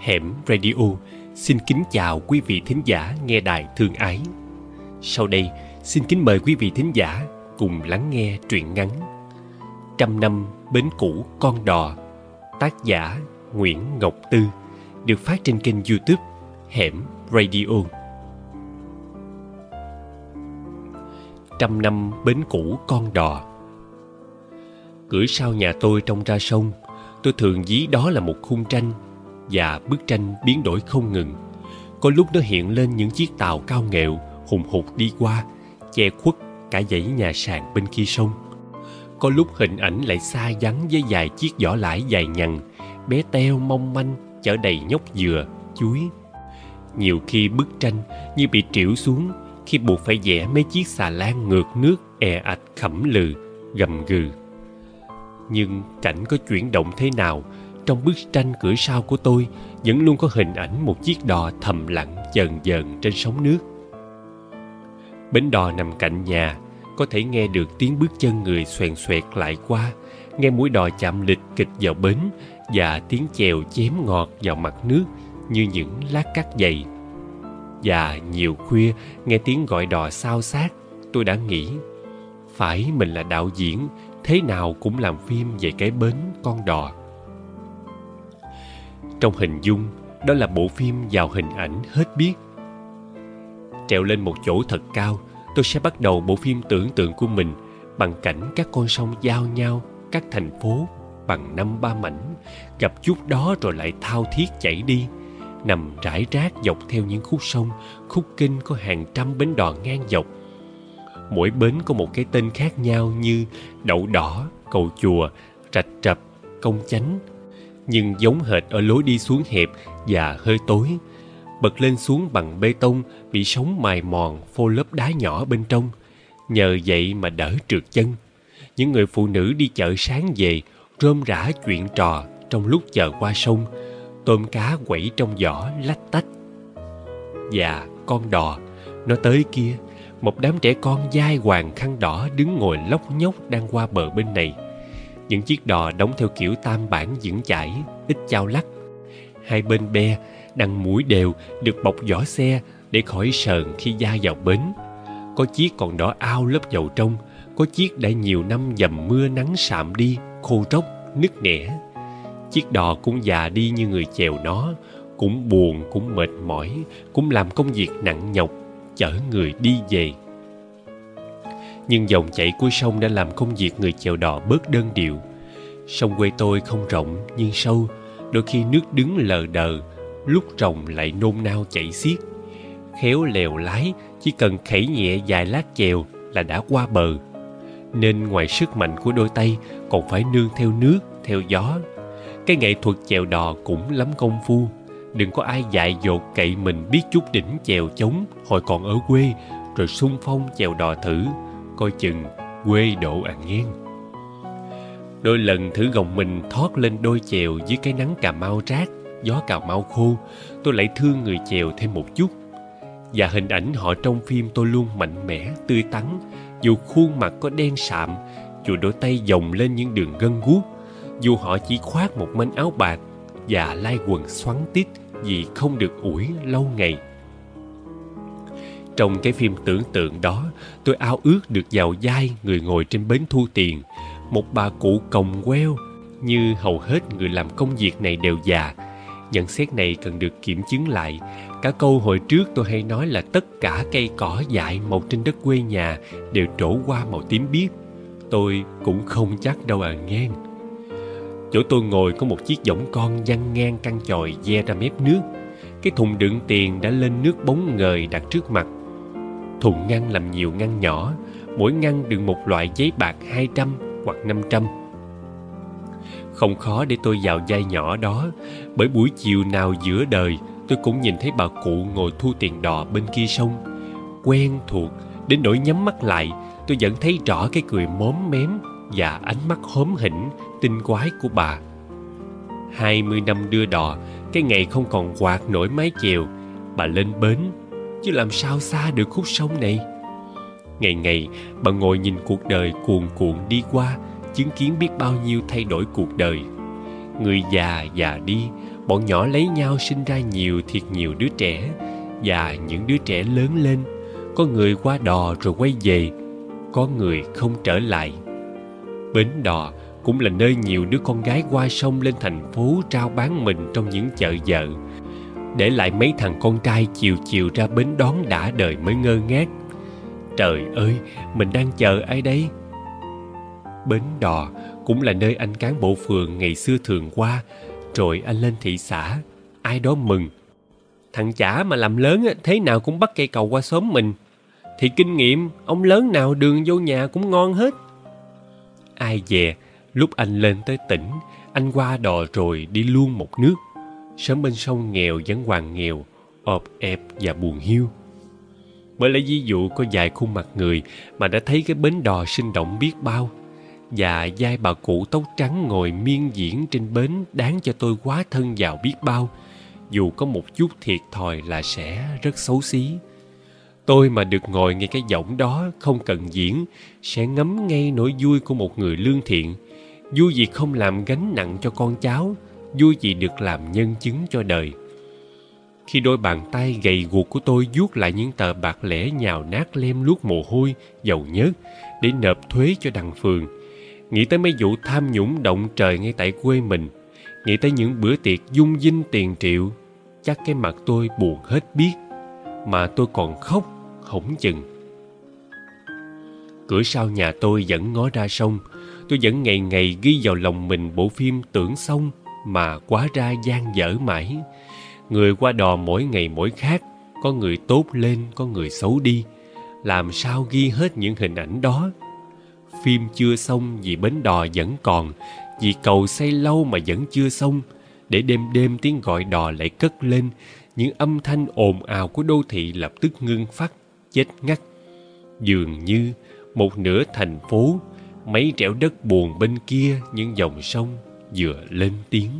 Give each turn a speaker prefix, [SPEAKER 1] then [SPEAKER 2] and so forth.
[SPEAKER 1] Hẻm Radio. Xin kính chào quý vị thính giả nghe đài thương ái. Sau đây, xin kính mời quý vị thính giả cùng lắng nghe truyện ngắn Trăm năm bến cũ con đò Tác giả Nguyễn Ngọc Tư Được phát trên kênh youtube Hẻm Radio. Trăm năm bến cũ con đò. Cửa sau nhà tôi trông ra sông Tôi thường dí đó là một khung tranh và bức tranh biến đổi không ngừng. Có lúc nó hiện lên những chiếc tàu cao nghẹo Hùng hục đi qua, Che khuất cả dãy nhà sàn bên kia sông. Có lúc hình ảnh lại xa vắng với vài chiếc vỏ lãi dài nhằn bé teo mong manh chở đầy nhóc dừa, chuối. Nhiều khi bức tranh như bị trĩu xuống khi buộc phải vẽ mấy chiếc xà lan ngược nước è ạch khẩm lừ, gầm gừ. Nhưng cảnh có chuyển động thế nào trong bức tranh cửa sau của tôi vẫn luôn có hình ảnh một chiếc đò thầm lặng dần dần trên sóng nước. Bến đò nằm cạnh nhà, có thể nghe được tiếng bước chân người xoèn xoẹt lại qua, nghe mũi đò chạm lịch kịch vào bến và tiếng chèo chém ngọt vào mặt nước như những lát cắt dày. Và nhiều khuya, nghe tiếng gọi đò sao sát tôi đã nghĩ, phải mình là đạo diễn, thế nào cũng làm phim về cái bến con đò trong hình dung, đó là bộ phim vào hình ảnh hết biết. Trèo lên một chỗ thật cao, tôi sẽ bắt đầu bộ phim tưởng tượng của mình bằng cảnh các con sông giao nhau, các thành phố bằng năm ba mảnh, gặp chút đó rồi lại thao thiết chảy đi, nằm rải rác dọc theo những khúc sông, khúc kinh có hàng trăm bến đò ngang dọc. Mỗi bến có một cái tên khác nhau như đậu đỏ, cầu chùa, rạch trập công chánh nhưng giống hệt ở lối đi xuống hẹp và hơi tối. Bật lên xuống bằng bê tông bị sóng mài mòn phô lớp đá nhỏ bên trong. Nhờ vậy mà đỡ trượt chân. Những người phụ nữ đi chợ sáng về, rôm rã chuyện trò trong lúc chờ qua sông. Tôm cá quẩy trong giỏ lách tách. Và con đò, nó tới kia. Một đám trẻ con dai hoàng khăn đỏ đứng ngồi lóc nhóc đang qua bờ bên này những chiếc đò đóng theo kiểu tam bản vững chãi ít chao lắc. Hai bên be, đằng mũi đều được bọc vỏ xe để khỏi sờn khi ra vào bến. Có chiếc còn đỏ ao lớp dầu trong, có chiếc đã nhiều năm dầm mưa nắng sạm đi, khô tróc nứt nẻ. Chiếc đò cũng già đi như người chèo nó, cũng buồn, cũng mệt mỏi, cũng làm công việc nặng nhọc, chở người đi về nhưng dòng chảy của sông đã làm công việc người chèo đò bớt đơn điệu. Sông quê tôi không rộng nhưng sâu, đôi khi nước đứng lờ đờ, lúc rồng lại nôn nao chảy xiết. Khéo lèo lái, chỉ cần khẩy nhẹ vài lát chèo là đã qua bờ. Nên ngoài sức mạnh của đôi tay, còn phải nương theo nước, theo gió. Cái nghệ thuật chèo đò cũng lắm công phu. Đừng có ai dại dột cậy mình biết chút đỉnh chèo chống, hồi còn ở quê, rồi sung phong chèo đò thử coi chừng quê độ à nghiêng. Đôi lần thử gồng mình thoát lên đôi chèo dưới cái nắng cà mau rát gió cà mau khô, tôi lại thương người chèo thêm một chút. Và hình ảnh họ trong phim tôi luôn mạnh mẽ, tươi tắn, dù khuôn mặt có đen sạm, dù đôi tay dồng lên những đường gân guốc, dù họ chỉ khoác một manh áo bạc và lai quần xoắn tít vì không được ủi lâu ngày trong cái phim tưởng tượng đó, tôi ao ước được vào vai người ngồi trên bến thu tiền, một bà cụ còng queo như hầu hết người làm công việc này đều già. Nhận xét này cần được kiểm chứng lại. Cả câu hồi trước tôi hay nói là tất cả cây cỏ dại màu trên đất quê nhà đều trổ qua màu tím biếc. Tôi cũng không chắc đâu à ngang chỗ tôi ngồi có một chiếc võng con văng ngang căn chòi ve ra mép nước. Cái thùng đựng tiền đã lên nước bóng ngời đặt trước mặt thùng ngăn làm nhiều ngăn nhỏ, mỗi ngăn đựng một loại giấy bạc hai trăm hoặc năm trăm. Không khó để tôi vào vai nhỏ đó, bởi buổi chiều nào giữa đời, tôi cũng nhìn thấy bà cụ ngồi thu tiền đò bên kia sông. Quen thuộc, đến nỗi nhắm mắt lại, tôi vẫn thấy rõ cái cười móm mém và ánh mắt hóm hỉnh, tinh quái của bà. Hai mươi năm đưa đò, cái ngày không còn quạt nổi mái chèo, bà lên bến chứ làm sao xa được khúc sông này? Ngày ngày, bà ngồi nhìn cuộc đời cuồn cuộn đi qua, chứng kiến biết bao nhiêu thay đổi cuộc đời. Người già già đi, bọn nhỏ lấy nhau sinh ra nhiều thiệt nhiều đứa trẻ, và những đứa trẻ lớn lên. Có người qua đò rồi quay về, có người không trở lại. Bến đò cũng là nơi nhiều đứa con gái qua sông lên thành phố trao bán mình trong những chợ vợ để lại mấy thằng con trai chiều chiều ra bến đón đã đời mới ngơ ngác. Trời ơi, mình đang chờ ai đấy. bến đò cũng là nơi anh cán bộ phường ngày xưa thường qua. Rồi anh lên thị xã, ai đó mừng. Thằng chả mà làm lớn thế nào cũng bắt cây cầu qua xóm mình. Thì kinh nghiệm, ông lớn nào đường vô nhà cũng ngon hết. Ai dè lúc anh lên tới tỉnh, anh qua đò rồi đi luôn một nước sống bên sông nghèo vẫn hoàng nghèo, ọp ẹp và buồn hiu. Bởi lấy ví dụ có vài khuôn mặt người mà đã thấy cái bến đò sinh động biết bao, và vai bà cụ tóc trắng ngồi miên diễn trên bến đáng cho tôi quá thân vào biết bao. Dù có một chút thiệt thòi là sẽ rất xấu xí. Tôi mà được ngồi nghe cái giọng đó không cần diễn, sẽ ngấm ngay nỗi vui của một người lương thiện. Vui vì không làm gánh nặng cho con cháu vui vì được làm nhân chứng cho đời. Khi đôi bàn tay gầy guộc của tôi vuốt lại những tờ bạc lẻ nhào nát lem luốc mồ hôi, dầu nhớt, để nộp thuế cho đằng phường, nghĩ tới mấy vụ tham nhũng động trời ngay tại quê mình, nghĩ tới những bữa tiệc dung dinh tiền triệu, chắc cái mặt tôi buồn hết biết, mà tôi còn khóc, hổng chừng. Cửa sau nhà tôi vẫn ngó ra sông, tôi vẫn ngày ngày ghi vào lòng mình bộ phim tưởng xong mà quá ra gian dở mãi. Người qua đò mỗi ngày mỗi khác, có người tốt lên, có người xấu đi. Làm sao ghi hết những hình ảnh đó? Phim chưa xong vì bến đò vẫn còn, vì cầu xây lâu mà vẫn chưa xong. Để đêm đêm tiếng gọi đò lại cất lên, những âm thanh ồn ào của đô thị lập tức ngưng phát, chết ngắt. Dường như một nửa thành phố, mấy trẻo đất buồn bên kia, những dòng sông vừa lên tiếng.